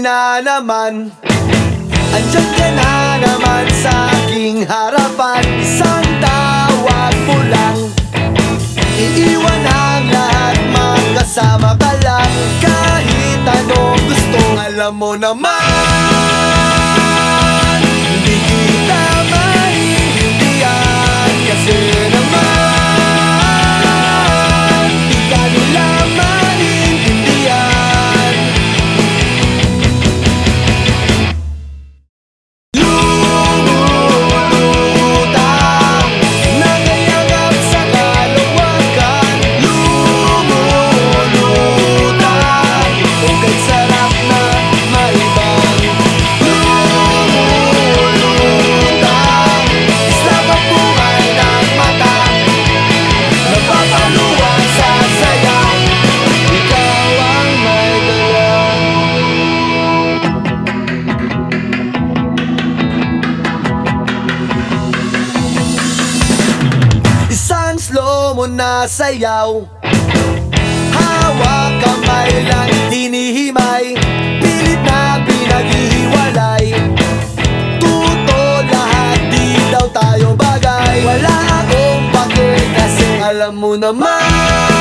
na naman. Andyan ka na naman sa aking harapan. Isang tawag mo lang? Iiwan ang lahat Magkasama ka lang. Kahit anong gustong Alam mo naman mo na sayaw. Hawak kamay lang tinihimay Pilit na pinaghihiwalay. Tuto lahat di daw tayo bagay. Wala akong pake kasi alam mo naman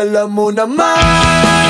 Alam mo naman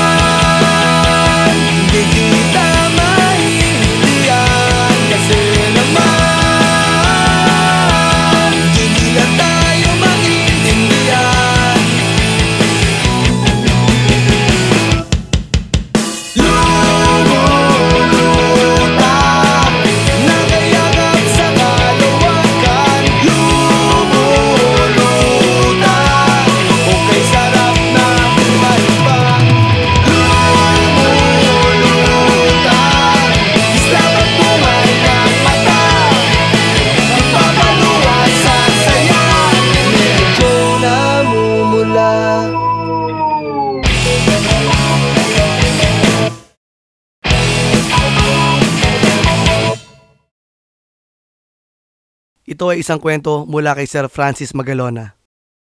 Ito ay isang kwento mula kay Sir Francis Magalona.